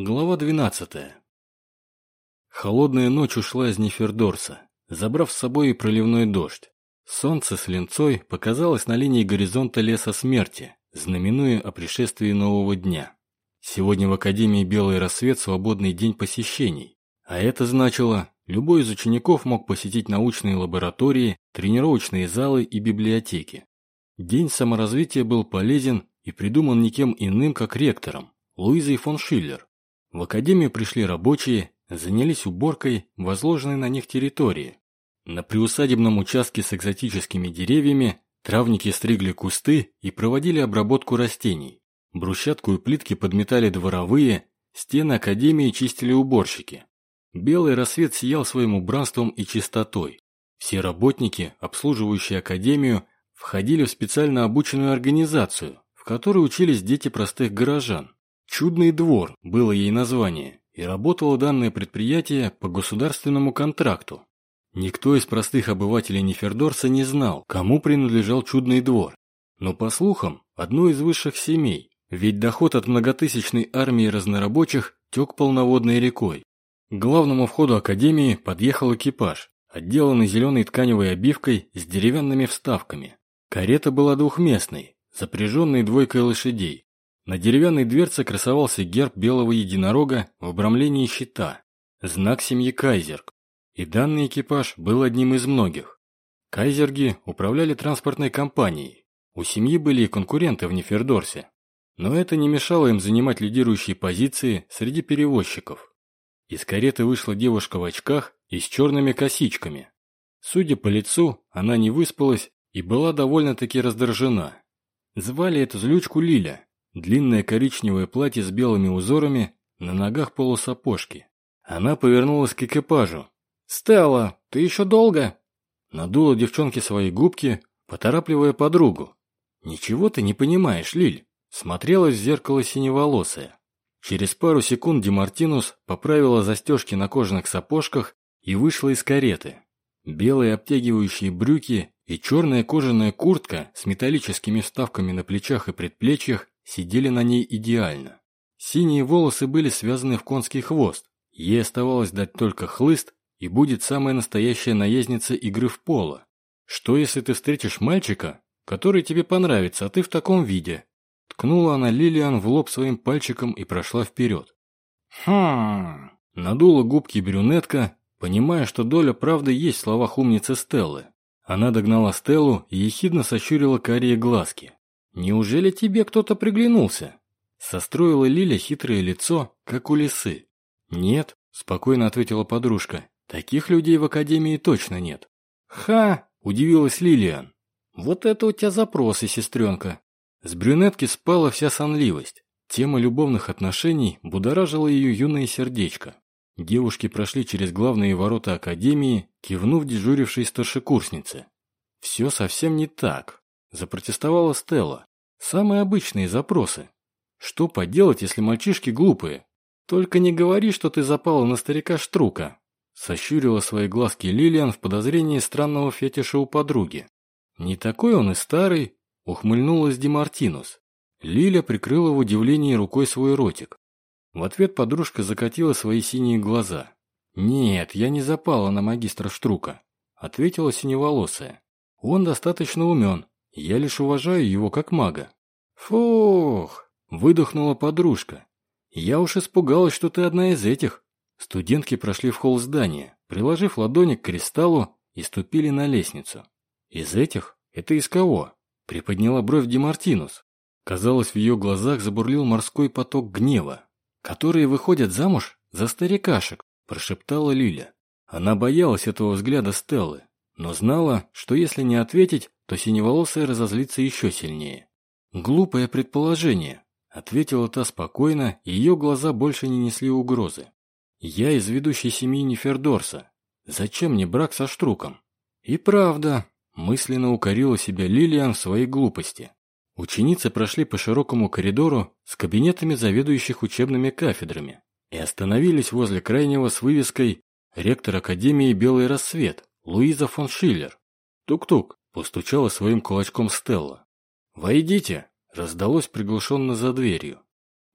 Глава 12. Холодная ночь ушла из Нефердорса, забрав с собой и проливной дождь. Солнце с линцой показалось на линии горизонта леса смерти, знаменуя о пришествии нового дня. Сегодня в Академии Белый рассвет свободный день посещений, а это значило, любой из учеников мог посетить научные лаборатории, тренировочные залы и библиотеки. День саморазвития был полезен и придуман никем иным, как ректором, Луизой фон Шиллер. В академию пришли рабочие, занялись уборкой возложенной на них территории. На приусадебном участке с экзотическими деревьями травники стригли кусты и проводили обработку растений. Брусчатку и плитки подметали дворовые, стены академии чистили уборщики. Белый рассвет сиял своим убранством и чистотой. Все работники, обслуживающие академию, входили в специально обученную организацию, в которой учились дети простых горожан. «Чудный двор» было ей название, и работало данное предприятие по государственному контракту. Никто из простых обывателей Нефердорса не знал, кому принадлежал чудный двор. Но, по слухам, одной из высших семей, ведь доход от многотысячной армии разнорабочих тек полноводной рекой. К главному входу академии подъехал экипаж, отделанный зеленой тканевой обивкой с деревянными вставками. Карета была двухместной, запряженной двойкой лошадей. На деревянной дверце красовался герб белого единорога в обрамлении щита, знак семьи Кайзерг. И данный экипаж был одним из многих. Кайзерги управляли транспортной компанией. У семьи были и конкуренты в Нефердорсе. Но это не мешало им занимать лидирующие позиции среди перевозчиков. Из кареты вышла девушка в очках и с черными косичками. Судя по лицу, она не выспалась и была довольно-таки раздражена. Звали эту злючку Лиля, Длинное коричневое платье с белыми узорами, на ногах полусапожки. Она повернулась к экипажу. «Стелла, ты еще долго?» Надула девчонке свои губки, поторапливая подругу. «Ничего ты не понимаешь, Лиль», смотрелась в зеркало синеволосая. Через пару секунд Демартинус поправила застежки на кожаных сапожках и вышла из кареты. Белые обтягивающие брюки и черная кожаная куртка с металлическими вставками на плечах и предплечьях сидели на ней идеально. Синие волосы были связаны в конский хвост, ей оставалось дать только хлыст, и будет самая настоящая наездница игры в поло. Что если ты встретишь мальчика, который тебе понравится, а ты в таком виде? Ткнула она Лилиан в лоб своим пальчиком и прошла вперед. Хм. Надула губки брюнетка, понимая, что доля правды есть в словах умницы Стеллы. Она догнала Стеллу и ехидно сощурила карие глазки. «Неужели тебе кто-то приглянулся?» Состроила Лиля хитрое лицо, как у лисы. «Нет», – спокойно ответила подружка, – «таких людей в Академии точно нет». «Ха!» – удивилась Лилиан. «Вот это у тебя запросы, сестренка». С брюнетки спала вся сонливость. Тема любовных отношений будоражила ее юное сердечко. Девушки прошли через главные ворота Академии, кивнув дежурившей старшекурснице. «Все совсем не так», – запротестовала Стелла. Самые обычные запросы. Что поделать, если мальчишки глупые? Только не говори, что ты запала на старика Штрука. Сощурила свои глазки Лилиан в подозрении странного фетиша у подруги. Не такой он и старый, ухмыльнулась Демартинус. Лиля прикрыла в удивлении рукой свой ротик. В ответ подружка закатила свои синие глаза. «Нет, я не запала на магистра Штрука», — ответила синеволосая. «Он достаточно умен, я лишь уважаю его как мага. Фух, выдохнула подружка. Я уж испугалась, что ты одна из этих. Студентки прошли в холл здания, приложив ладони к кристаллу и ступили на лестницу. Из этих? Это из кого? Приподняла бровь Демартинус. Казалось, в ее глазах забурлил морской поток гнева. «Которые выходят замуж за старикашек», – прошептала Лиля. Она боялась этого взгляда Стеллы, но знала, что если не ответить, то синеволосая разозлится еще сильнее. «Глупое предположение», — ответила та спокойно, и ее глаза больше не несли угрозы. «Я из ведущей семьи Нефердорса. Зачем мне брак со Штруком?» «И правда», — мысленно укорила себя Лилиан в своей глупости. Ученицы прошли по широкому коридору с кабинетами заведующих учебными кафедрами и остановились возле крайнего с вывеской «Ректор Академии Белый Рассвет» Луиза фон Шиллер. Тук-тук. Постучала своим кулачком Стелла. «Войдите!» – раздалось приглушенно за дверью.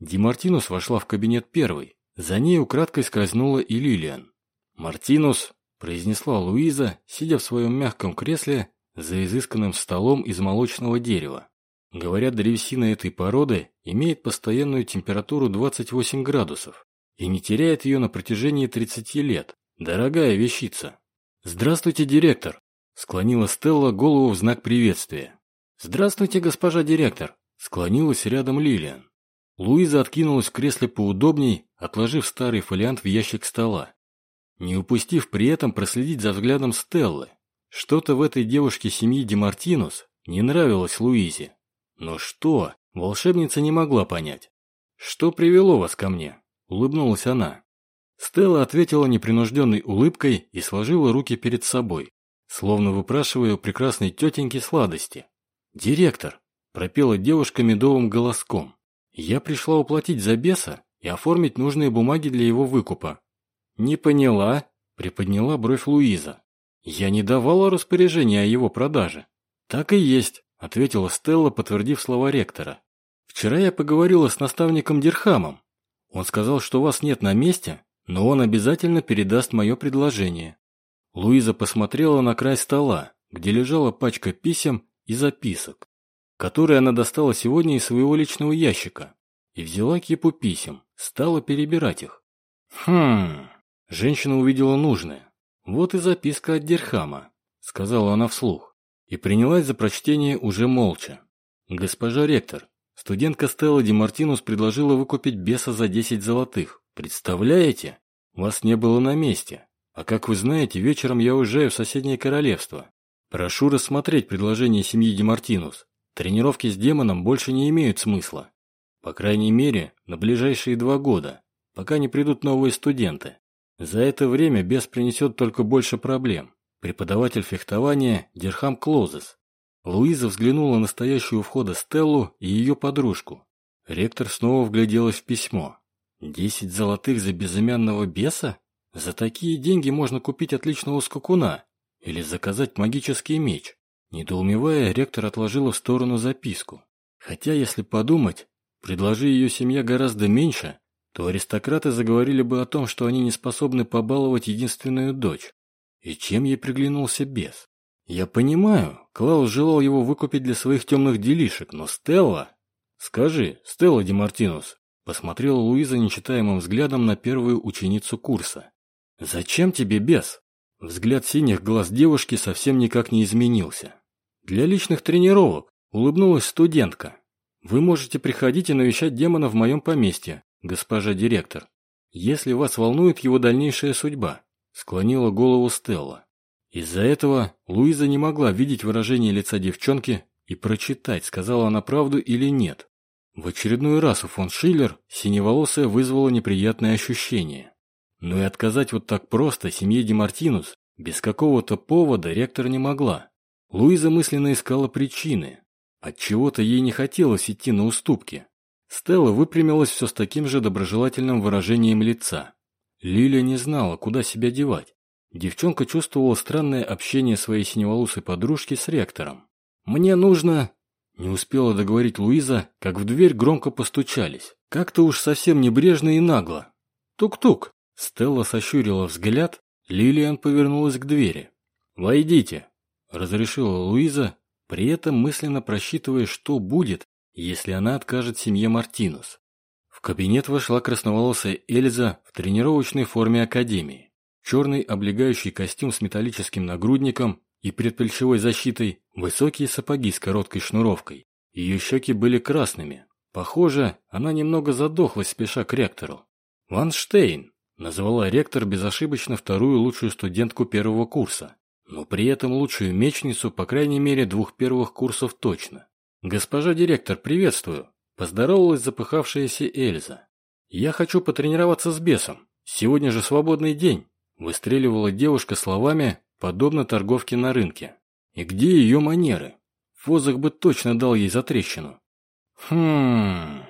Мартинус вошла в кабинет первой. За ней украдкой скользнула и Лилиан. «Мартинус», – произнесла Луиза, сидя в своем мягком кресле за изысканным столом из молочного дерева. Говорят, древесина этой породы имеет постоянную температуру 28 градусов и не теряет ее на протяжении 30 лет. Дорогая вещица. «Здравствуйте, директор!» – склонила Стелла голову в знак приветствия. «Здравствуйте, госпожа директор!» – склонилась рядом Лилиан. Луиза откинулась в кресле поудобней, отложив старый фолиант в ящик стола, не упустив при этом проследить за взглядом Стеллы. Что-то в этой девушке семьи Демартинус не нравилось Луизе. Но что, волшебница не могла понять. «Что привело вас ко мне?» – улыбнулась она. Стелла ответила непринужденной улыбкой и сложила руки перед собой, словно выпрашивая у прекрасной тетеньки сладости. «Директор!» – пропела девушка медовым голоском. «Я пришла уплатить за беса и оформить нужные бумаги для его выкупа». «Не поняла?» – приподняла бровь Луиза. «Я не давала распоряжения о его продаже». «Так и есть», – ответила Стелла, подтвердив слова ректора. «Вчера я поговорила с наставником Дирхамом. Он сказал, что вас нет на месте, но он обязательно передаст мое предложение. Луиза посмотрела на край стола, где лежала пачка писем и записок, которые она достала сегодня из своего личного ящика, и взяла кипу писем, стала перебирать их. «Хм...» Женщина увидела нужное. «Вот и записка от Дерхама», — сказала она вслух, и принялась за прочтение уже молча. «Госпожа ректор, студентка Стелла Демартинус предложила выкупить беса за 10 золотых. Представляете? Вас не было на месте. А как вы знаете, вечером я уезжаю в соседнее королевство. Прошу рассмотреть предложение семьи Демартинус. Тренировки с демоном больше не имеют смысла. По крайней мере, на ближайшие два года, пока не придут новые студенты. За это время бес принесет только больше проблем. Преподаватель фехтования Дерхам Клозес. Луиза взглянула на стоящую у входа Стеллу и ее подружку. Ректор снова вгляделась в письмо. Десять золотых за безымянного беса? За такие деньги можно купить отличного скакуна или заказать магический меч. Недоумевая, ректор отложила в сторону записку. Хотя, если подумать, предложи ее семья гораздо меньше, то аристократы заговорили бы о том, что они не способны побаловать единственную дочь. И чем ей приглянулся бес? Я понимаю, Клаус желал его выкупить для своих темных делишек, но Стелла... Скажи, Стелла Демартинус, Посмотрела Луиза нечитаемым взглядом на первую ученицу курса. «Зачем тебе бес?» Взгляд синих глаз девушки совсем никак не изменился. «Для личных тренировок», — улыбнулась студентка. «Вы можете приходить и навещать демона в моем поместье, госпожа директор, если вас волнует его дальнейшая судьба», — склонила голову Стелла. Из-за этого Луиза не могла видеть выражение лица девчонки и прочитать, сказала она правду или нет. В очередной раз у фон Шиллер синеволосая вызвала неприятное ощущение. Но и отказать вот так просто семье Демартинус без какого-то повода ректор не могла. Луиза мысленно искала причины. От чего то ей не хотелось идти на уступки. Стелла выпрямилась все с таким же доброжелательным выражением лица. Лиля не знала, куда себя девать. Девчонка чувствовала странное общение своей синеволосой подружки с ректором. «Мне нужно...» Не успела договорить Луиза, как в дверь громко постучались. Как-то уж совсем небрежно и нагло. Тук-тук. Стелла сощурила взгляд, Лилиан повернулась к двери. «Войдите», — разрешила Луиза, при этом мысленно просчитывая, что будет, если она откажет семье Мартинус. В кабинет вошла красноволосая Эльза в тренировочной форме Академии. Черный облегающий костюм с металлическим нагрудником и предплечевой защитой, высокие сапоги с короткой шнуровкой. Ее щеки были красными. Похоже, она немного задохлась, спеша к ректору. «Ванштейн», — назвала ректор безошибочно вторую лучшую студентку первого курса, но при этом лучшую мечницу, по крайней мере, двух первых курсов точно. «Госпожа директор, приветствую», — поздоровалась запыхавшаяся Эльза. «Я хочу потренироваться с бесом. Сегодня же свободный день», — выстреливала девушка словами, подобно торговке на рынке. И где ее манеры? Фозах бы точно дал ей затрещину. Хм...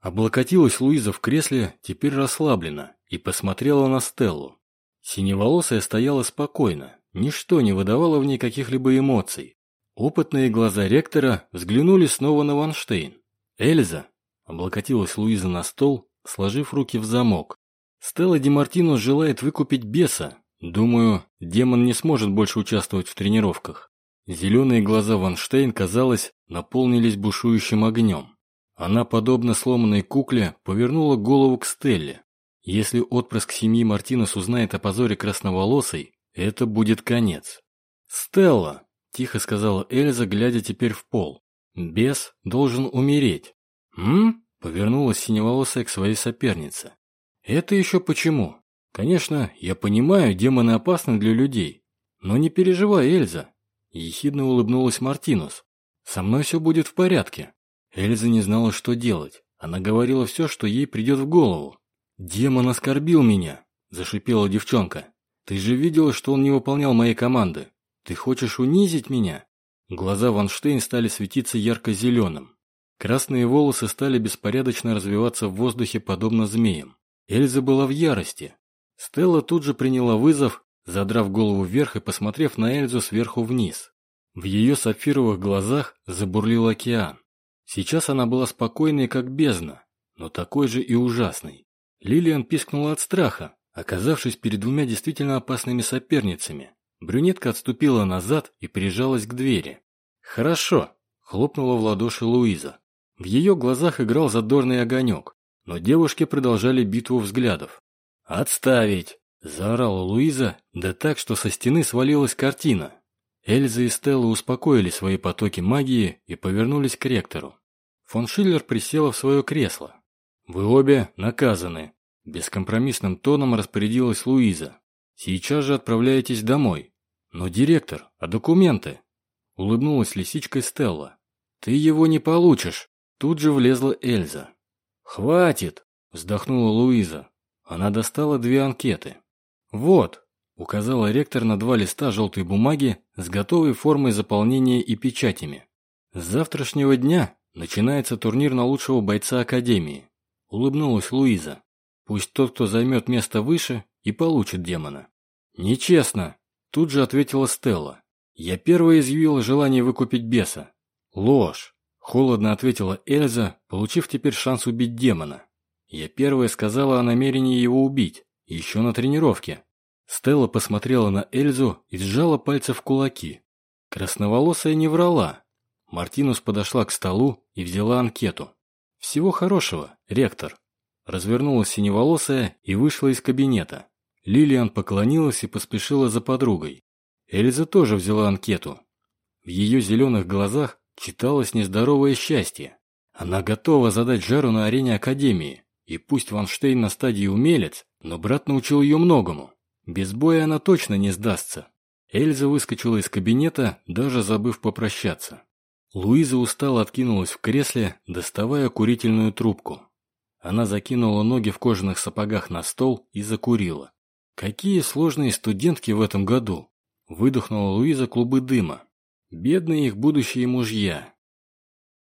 Облокотилась Луиза в кресле, теперь расслабленно, и посмотрела на Стеллу. Синеволосая стояла спокойно, ничто не выдавало в ней каких-либо эмоций. Опытные глаза ректора взглянули снова на Ванштейн. «Эльза!» Облокотилась Луиза на стол, сложив руки в замок. Стелла Демартинус желает выкупить беса. Думаю, демон не сможет больше участвовать в тренировках. Зеленые глаза Ванштейн, казалось, наполнились бушующим огнем. Она, подобно сломанной кукле, повернула голову к Стелле. Если отпрыск семьи Мартинес узнает о позоре красноволосой, это будет конец. «Стелла!» – тихо сказала Эльза, глядя теперь в пол. «Бес должен умереть». «М?» – повернулась синеволосая к своей сопернице. «Это еще почему? Конечно, я понимаю, демоны опасны для людей. Но не переживай, Эльза!» Ехидно улыбнулась Мартинус. «Со мной все будет в порядке». Эльза не знала, что делать. Она говорила все, что ей придет в голову. «Демон оскорбил меня!» – зашипела девчонка. «Ты же видела, что он не выполнял моей команды. Ты хочешь унизить меня?» Глаза Ванштейн стали светиться ярко-зеленым. Красные волосы стали беспорядочно развиваться в воздухе, подобно змеям. Эльза была в ярости. Стелла тут же приняла вызов, задрав голову вверх и посмотрев на Эльзу сверху вниз. В ее сапфировых глазах забурлил океан. Сейчас она была спокойной, как бездна, но такой же и ужасной. Лилиан пискнула от страха, оказавшись перед двумя действительно опасными соперницами. Брюнетка отступила назад и прижалась к двери. «Хорошо», — хлопнула в ладоши Луиза. В ее глазах играл задорный огонек, но девушки продолжали битву взглядов. «Отставить!» – заорала Луиза, да так, что со стены свалилась картина. Эльза и Стелла успокоили свои потоки магии и повернулись к ректору. Фон Шиллер присела в свое кресло. «Вы обе наказаны», – бескомпромиссным тоном распорядилась Луиза. Сейчас же отправляетесь домой. Но, директор, а документы? Улыбнулась лисичкой Стелла. Ты его не получишь. Тут же влезла Эльза. Хватит, вздохнула Луиза. Она достала две анкеты. Вот, указала ректор на два листа желтой бумаги с готовой формой заполнения и печатями. С завтрашнего дня начинается турнир на лучшего бойца Академии. Улыбнулась Луиза. Пусть тот, кто займет место выше, и получит демона. Нечестно, тут же ответила Стелла. Я первая изъявила желание выкупить беса. Ложь, холодно ответила Эльза, получив теперь шанс убить демона. Я первая сказала о намерении его убить, еще на тренировке. Стелла посмотрела на Эльзу и сжала пальцы в кулаки. Красноволосая не врала. Мартинус подошла к столу и взяла анкету. «Всего хорошего, ректор». Развернулась синеволосая и вышла из кабинета. Лилиан поклонилась и поспешила за подругой. Эльза тоже взяла анкету. В ее зеленых глазах читалось нездоровое счастье. Она готова задать жару на арене Академии. И пусть Ванштейн на стадии умелец, но брат научил ее многому. Без боя она точно не сдастся. Эльза выскочила из кабинета, даже забыв попрощаться. Луиза устало откинулась в кресле, доставая курительную трубку. Она закинула ноги в кожаных сапогах на стол и закурила. Какие сложные студентки в этом году! Выдохнула Луиза клубы дыма. Бедные их будущие мужья.